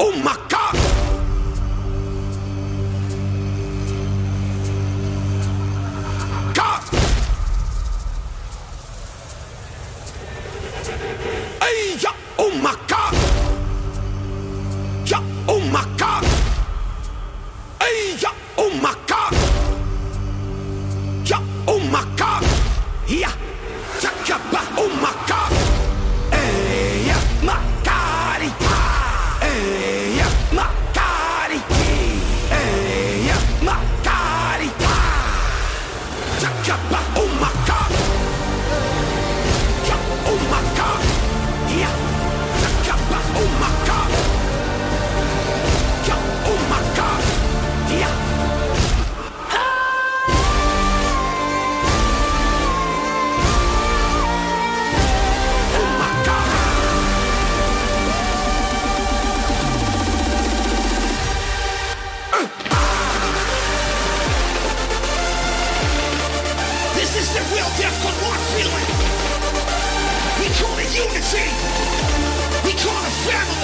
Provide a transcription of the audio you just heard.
oh my God. God. Hey, yeah, oh my God. Yeah, oh my God. Hey, yeah, oh my God. Yeah, oh my God. Yeah, real 1 feeling. We call it unity. We call it family.